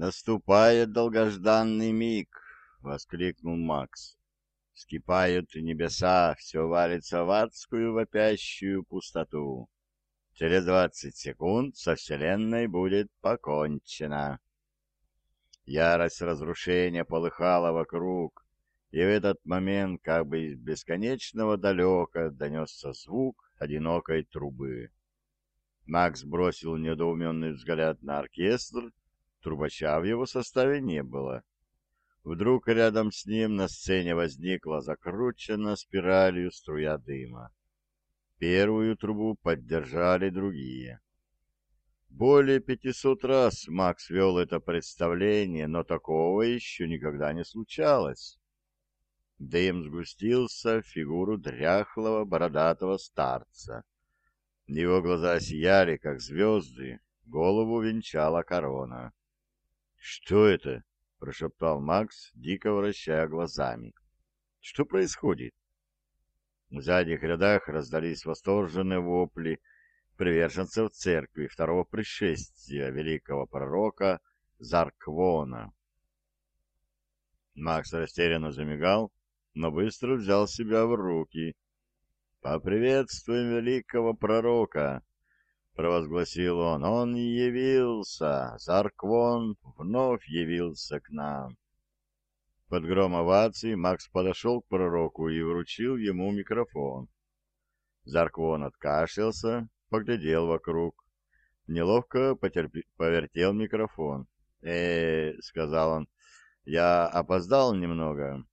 Наступает долгожданный миг, — воскликнул Макс. Скипают небеса, все валится в адскую вопящую пустоту. Через двадцать секунд со Вселенной будет покончено. Ярость разрушения полыхала вокруг, и в этот момент как бы из бесконечного далека донесся звук одинокой трубы. Макс бросил недоуменный взгляд на оркестр, трубача в его составе не было. Вдруг рядом с ним на сцене возникла закручена спиралью струя дыма. Первую трубу поддержали другие. Более пятисот раз Макс вел это представление, но такого еще никогда не случалось. Дым сгустился в фигуру дряхлого бородатого старца. Его глаза сияли, как звезды, голову венчала корона. — Что это? — прошептал Макс, дико вращая глазами. «Что происходит?» В задних рядах раздались восторженные вопли приверженцев церкви второго пришествия великого пророка Зарквона. Макс растерянно замигал, но быстро взял себя в руки. «Поприветствуем великого пророка!» Провозгласил он, он явился, Зарквон вновь явился к нам. Под гром оваций Макс подошел к пророку и вручил ему микрофон. Зарквон откашлялся, поглядел вокруг, неловко потерпи... повертел микрофон. э, -э сказал он, — я опоздал немного,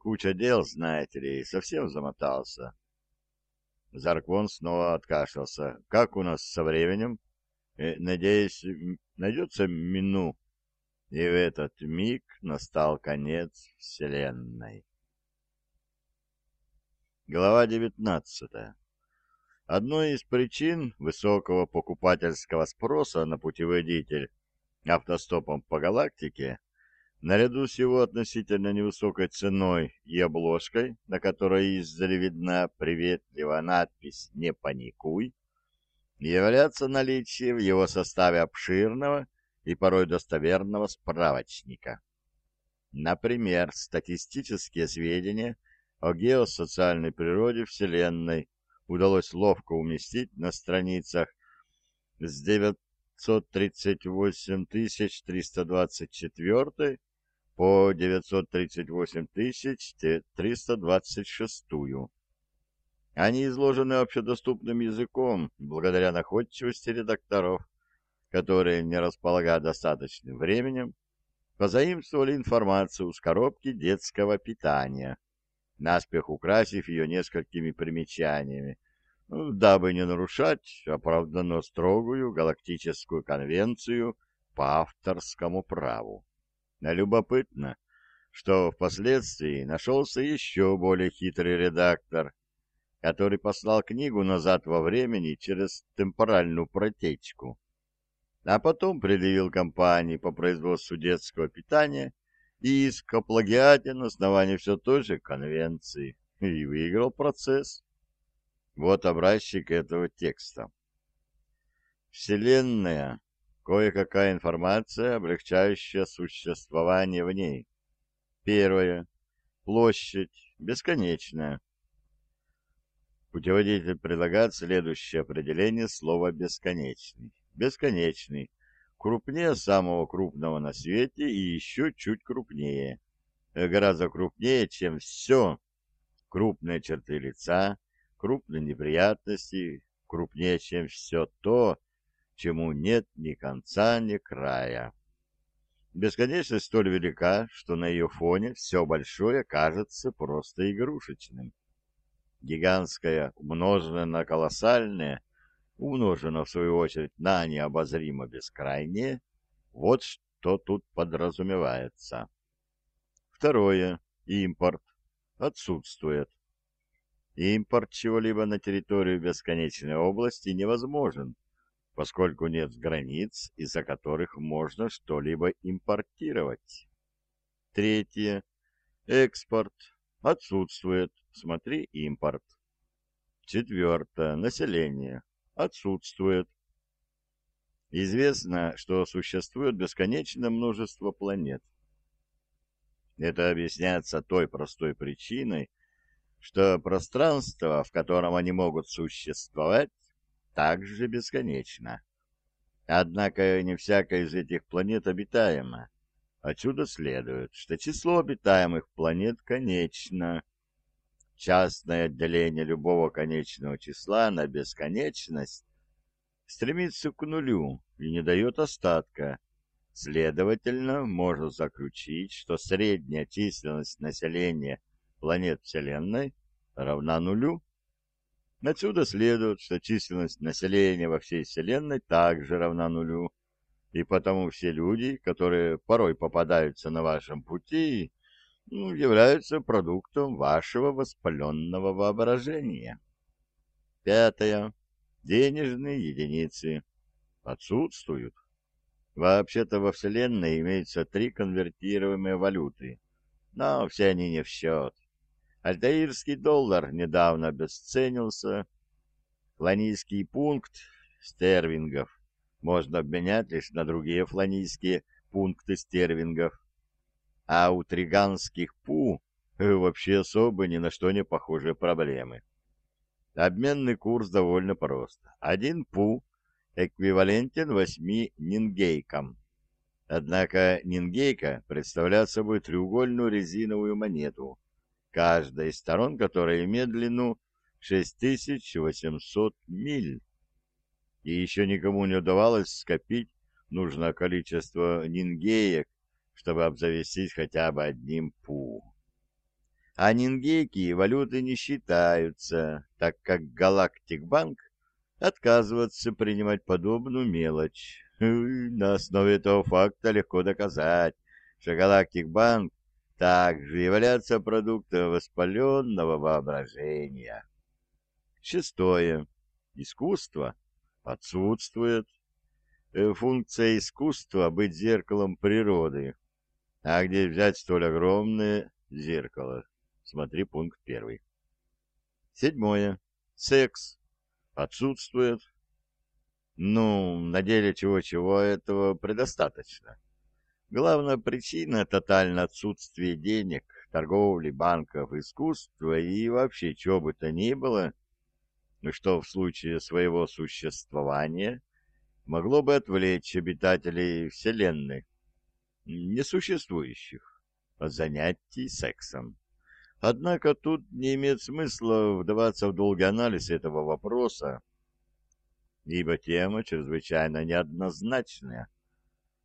куча дел, знаете ли, совсем замотался. Зарквон снова откашлялся. «Как у нас со временем?» э, «Надеюсь, найдется мину». И в этот миг настал конец Вселенной. Глава девятнадцатая. Одной из причин высокого покупательского спроса на путеводитель автостопом по галактике Наряду с его относительно невысокой ценой и обложкой, на которой издали видна приветливая надпись «Не паникуй», является наличие в его составе обширного и порой достоверного справочника. Например, статистические сведения о геосоциальной природе Вселенной удалось ловко уместить на страницах с 938 324 по 938 326. Они изложены общедоступным языком благодаря находчивости редакторов, которые, не располагая достаточным временем, позаимствовали информацию с коробки детского питания, наспех украсив ее несколькими примечаниями, дабы не нарушать оправданно строгую галактическую конвенцию по авторскому праву. Любопытно, что впоследствии нашелся еще более хитрый редактор, который послал книгу назад во времени через темпоральную протечку, а потом предъявил компании по производству детского питания иск о плагиате на основании все той же конвенции и выиграл процесс. Вот образчик этого текста. Вселенная Кое-какая информация, облегчающая существование в ней. Первое. Площадь. Бесконечная. Путеводитель предлагает следующее определение слова «бесконечный». Бесконечный. Крупнее самого крупного на свете и еще чуть крупнее. Гораздо крупнее, чем все. Крупные черты лица, крупные неприятности, крупнее, чем все то, чему нет ни конца, ни края. Бесконечность столь велика, что на ее фоне все большое кажется просто игрушечным. Гигантское, умноженное на колоссальное, умножено в свою очередь на необозримо бескрайнее, вот что тут подразумевается. Второе. Импорт. Отсутствует. Импорт чего-либо на территорию бесконечной области невозможен, поскольку нет границ, из-за которых можно что-либо импортировать. Третье. Экспорт. Отсутствует. Смотри импорт. Четвертое. Население. Отсутствует. Известно, что существует бесконечное множество планет. Это объясняется той простой причиной, что пространство, в котором они могут существовать, также бесконечно. Однако не всякая из этих планет обитаема. Отсюда следует, что число обитаемых планет конечно. Частное отделение любого конечного числа на бесконечность стремится к нулю и не дает остатка. Следовательно, можно заключить, что средняя численность населения планет Вселенной равна нулю. Отсюда следует, что численность населения во всей Вселенной также равна нулю, и потому все люди, которые порой попадаются на вашем пути, ну, являются продуктом вашего воспаленного воображения. Пятое. Денежные единицы отсутствуют. Вообще-то во Вселенной имеются три конвертируемые валюты, но все они не в счет. Альтаирский доллар недавно обесценился. Фланийский пункт стервингов можно обменять лишь на другие фланийские пункты стервингов. А у триганских пу вообще особо ни на что не похожие проблемы. Обменный курс довольно прост. Один пу эквивалентен восьми нингейкам. Однако нингейка представляет собой треугольную резиновую монету, каждая из сторон которой имеет длину 6800 миль. И еще никому не удавалось скопить нужное количество нингеек, чтобы обзавестись хотя бы одним пу. А нингейки валюты не считаются, так как Галактик Банк отказывается принимать подобную мелочь. На основе этого факта легко доказать, что Галактик Банк также является продуктом воспаленного воображения. Шестое. Искусство отсутствует. Э, функция искусства — быть зеркалом природы. А где взять столь огромное зеркало? Смотри пункт первый. Седьмое. Секс отсутствует. Ну, на деле чего-чего этого предостаточно. Главная причина — тотальное отсутствие денег, торговли, банков, искусства и вообще чего бы то ни было, что в случае своего существования могло бы отвлечь обитателей Вселенной, несуществующих, от занятий сексом. Однако тут не имеет смысла вдаваться в долгий анализ этого вопроса, ибо тема чрезвычайно неоднозначная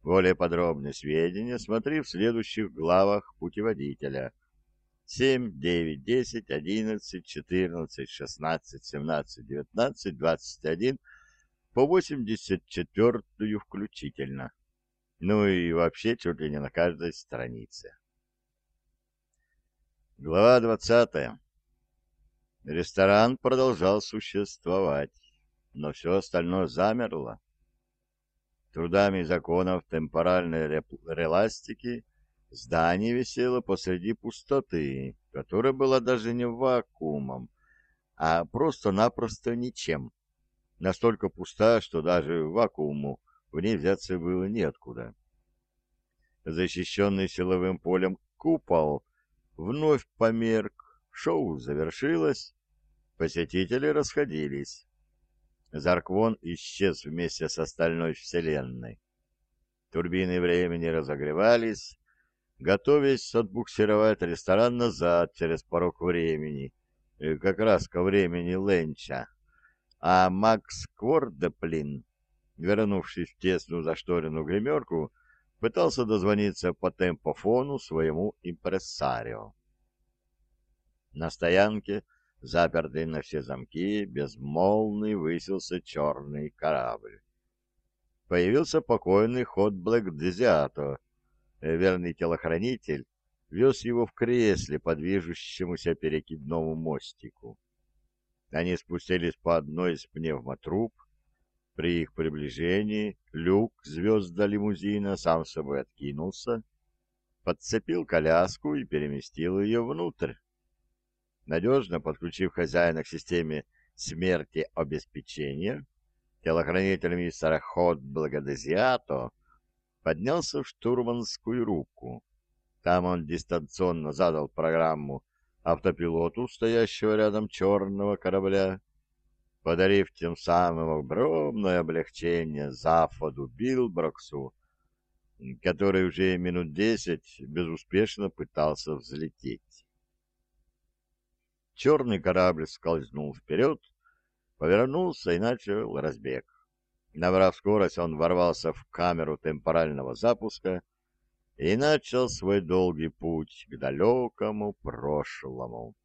более подробные сведения смотри в следующих главах путеводителя. 7, 9, 10, 11, 14, 16, 17, 19, 21 по 84 включительно. Ну и вообще чуть ли не на каждой странице. Глава 20. Ресторан продолжал существовать, но все остальное замерло трудами законов темпоральной реластики здание висело посреди пустоты, которая была даже не вакуумом, а просто-напросто ничем. Настолько пуста, что даже вакууму в ней взяться было неоткуда. Защищенный силовым полем купол вновь померк, шоу завершилось, посетители расходились. Зарквон исчез вместе с остальной Вселенной. Турбины времени разогревались, готовясь отбуксировать ресторан назад через порог времени, э, как раз ко времени Ленча. А Макс Квордеплин, вернувшись в тесную зашторенную гримерку, пытался дозвониться по темпофону своему импрессарио. На стоянке Запертый на все замки, безмолвный высился черный корабль. Появился покойный ход Блэк Дезиато. Верный телохранитель вез его в кресле по движущемуся перекидному мостику. Они спустились по одной из пневмотруб. При их приближении люк звезда лимузина сам собой откинулся, подцепил коляску и переместил ее внутрь надежно подключив хозяина к системе смерти обеспечения, телохранитель мистера Ход Благодезиато поднялся в штурманскую рубку. Там он дистанционно задал программу автопилоту, стоящего рядом черного корабля, подарив тем самым огромное облегчение Зафоду Билброксу, который уже минут десять безуспешно пытался взлететь. Черный корабль скользнул вперед, повернулся и начал разбег. Набрав скорость, он ворвался в камеру темпорального запуска и начал свой долгий путь к далекому прошлому.